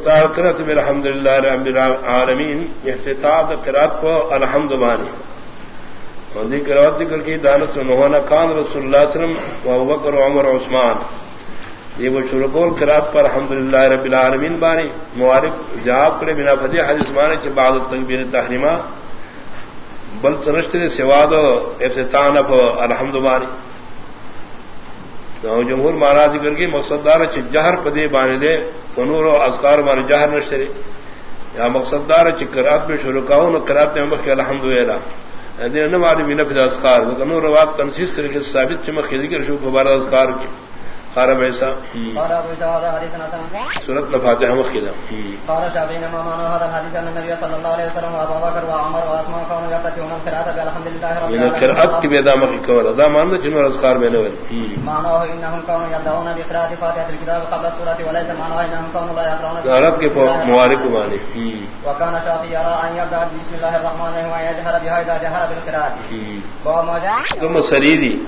اختار کرت الحمد للہ رب العالمین اختتاب قرات کو الحمد مانی۔ دی قرات ذکر کی دانس نوحنا خان رسول اللہ علیہ وسلم و بکر عمر عثمان۔ یہ وہ شروع کول قرات پر الحمد للہ رب العالمین بانی۔ موارک جواب کرے، بنا فتح حدیث مانے چ بعد تکبیر تحریمہ۔ بل سنشتر سواد افتتان الحمد مانی۔ جمہور مارا ذکر کی مقصد دار جہر پدے بانے دے۔ کنور و ازکار مارے جہر نشترے یا مقصد دار چکرات میں شروع کاؤں کرات میں مخ الحمد للہ دین ماری بھی نفذ ازکار کنور وات تنسیس طریقے ثابت چمک ذکر شو دوبارہ ازکار کی قال ابو عيسى قال ابو داود حديثنا سورة الفاتحة مخكدة قال شافعي ما معنى هذا الحديث ان النبي صلى الله عليه وسلم وابو بكر كانوا يفتحون القراءة بالحمد لله رب العالمين من القراءة كبه دا مخي كورا دا معنى جنو الاذكار بين اول معناه انهم كانوا يبدأون بقراءة فاتحة الكتاب قبل السورة وليس معناه انهم كانوا لا يقرؤون قراءة كيف موارك معنى وكان شافعي يرى ان يبدأ بسم الله الرحمن ويجهر بها اذا جهر بالقراءة. ثم سريدي